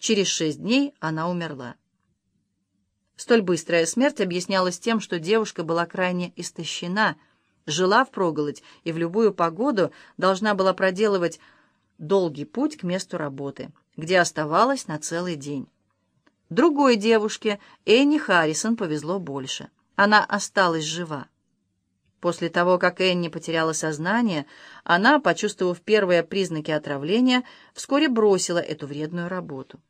Через шесть дней она умерла. Столь быстрая смерть объяснялась тем, что девушка была крайне истощена, жила впроголодь и в любую погоду должна была проделывать долгий путь к месту работы, где оставалась на целый день. Другой девушке, Энни Харрисон, повезло больше. Она осталась жива. После того, как Энни потеряла сознание, она, почувствовав первые признаки отравления, вскоре бросила эту вредную работу.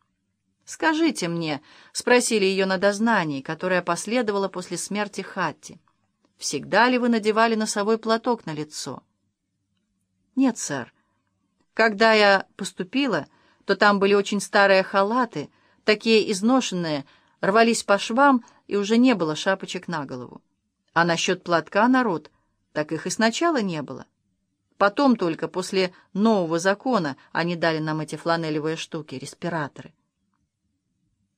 «Скажите мне», — спросили ее на дознании, которое последовало после смерти Хатти, «всегда ли вы надевали носовой платок на лицо?» «Нет, сэр. Когда я поступила, то там были очень старые халаты, такие изношенные, рвались по швам, и уже не было шапочек на голову. А насчет платка, народ, так их и сначала не было. Потом только, после нового закона, они дали нам эти фланелевые штуки, респираторы.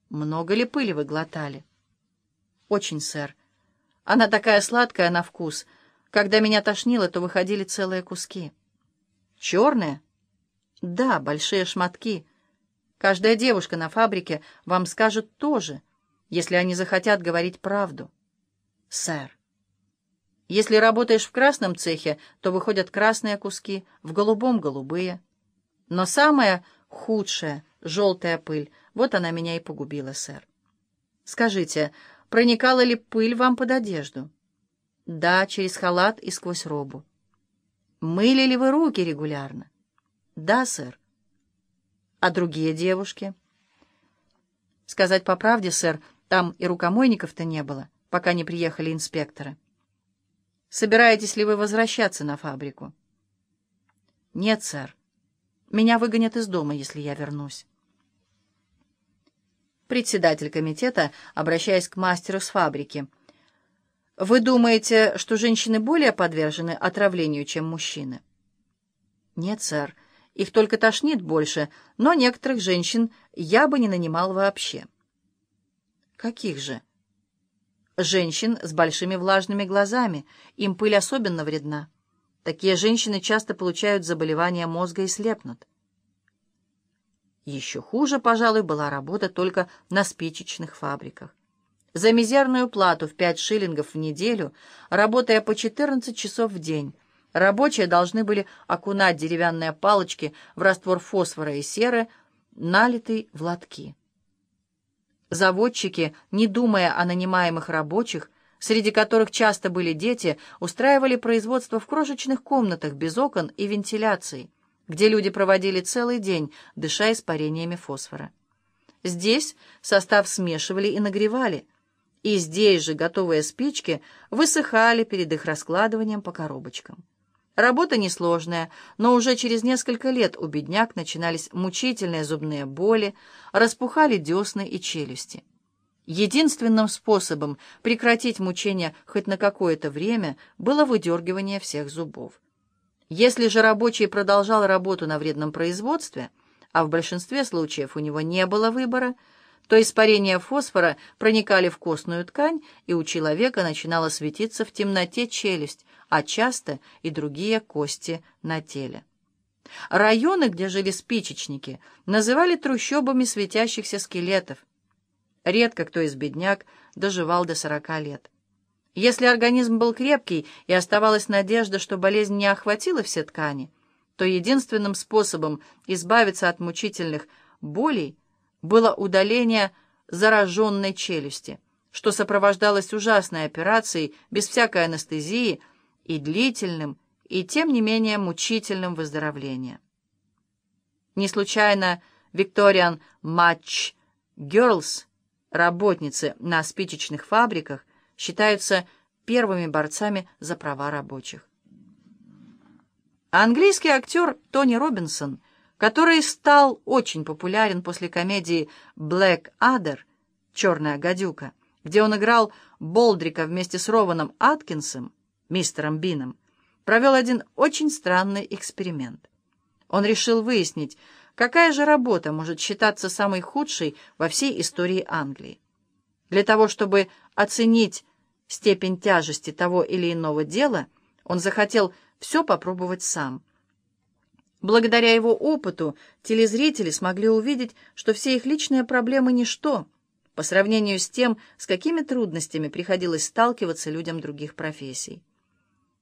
Много ли пыли вы глотали? Очень, сэр. Она такая сладкая на вкус. Когда меня тошнило, то выходили целые куски. Черные? Да, большие шматки. Каждая девушка на фабрике вам скажет тоже, если они захотят говорить правду. Сэр. Если работаешь в красном цехе, то выходят красные куски, в голубом — голубые. Но самое худшее — желтая пыль — вот она меня и погубила, сэр. Скажите, проникала ли пыль вам под одежду? Да, через халат и сквозь робу. Мыли ли вы руки регулярно? Да, сэр. А другие девушки? Сказать по правде, сэр, там и рукомойников-то не было, пока не приехали инспекторы. Собираетесь ли вы возвращаться на фабрику? Нет, сэр. Меня выгонят из дома, если я вернусь. Председатель комитета, обращаясь к мастеру с фабрики. «Вы думаете, что женщины более подвержены отравлению, чем мужчины?» «Нет, сэр. Их только тошнит больше, но некоторых женщин я бы не нанимал вообще». «Каких же?» «Женщин с большими влажными глазами. Им пыль особенно вредна. Такие женщины часто получают заболевания мозга и слепнут». Еще хуже, пожалуй, была работа только на спичечных фабриках. За мизерную плату в 5 шиллингов в неделю, работая по 14 часов в день, рабочие должны были окунать деревянные палочки в раствор фосфора и серы, налитый в лотки. Заводчики, не думая о нанимаемых рабочих, среди которых часто были дети, устраивали производство в крошечных комнатах без окон и вентиляции – где люди проводили целый день, дыша испарениями фосфора. Здесь состав смешивали и нагревали, и здесь же готовые спички высыхали перед их раскладыванием по коробочкам. Работа несложная, но уже через несколько лет у бедняк начинались мучительные зубные боли, распухали десны и челюсти. Единственным способом прекратить мучения хоть на какое-то время было выдергивание всех зубов. Если же рабочий продолжал работу на вредном производстве, а в большинстве случаев у него не было выбора, то испарения фосфора проникали в костную ткань, и у человека начинала светиться в темноте челюсть, а часто и другие кости на теле. Районы, где жили спичечники, называли трущобами светящихся скелетов. Редко кто из бедняк доживал до сорока лет. Если организм был крепкий и оставалась надежда, что болезнь не охватила все ткани, то единственным способом избавиться от мучительных болей было удаление зараженной челюсти, что сопровождалось ужасной операцией без всякой анестезии и длительным, и тем не менее мучительным выздоровлением. Не случайно Викториан Матч Girls, работницы на спичечных фабриках, считаются первыми борцами за права рабочих. Английский актер Тони Робинсон, который стал очень популярен после комедии «Блэк Адер» «Черная гадюка», где он играл Болдрика вместе с Рованом Аткинсом, мистером Бином, провел один очень странный эксперимент. Он решил выяснить, какая же работа может считаться самой худшей во всей истории Англии. Для того, чтобы оценить степень тяжести того или иного дела, он захотел все попробовать сам. Благодаря его опыту телезрители смогли увидеть, что все их личные проблемы – ничто по сравнению с тем, с какими трудностями приходилось сталкиваться людям других профессий.